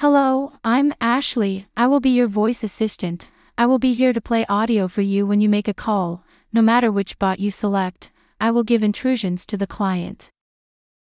Hello, I'm Ashley. I will be your voice assistant. I will be here to play audio for you when you make a call. No matter which bot you select, I will give intrusions to the client.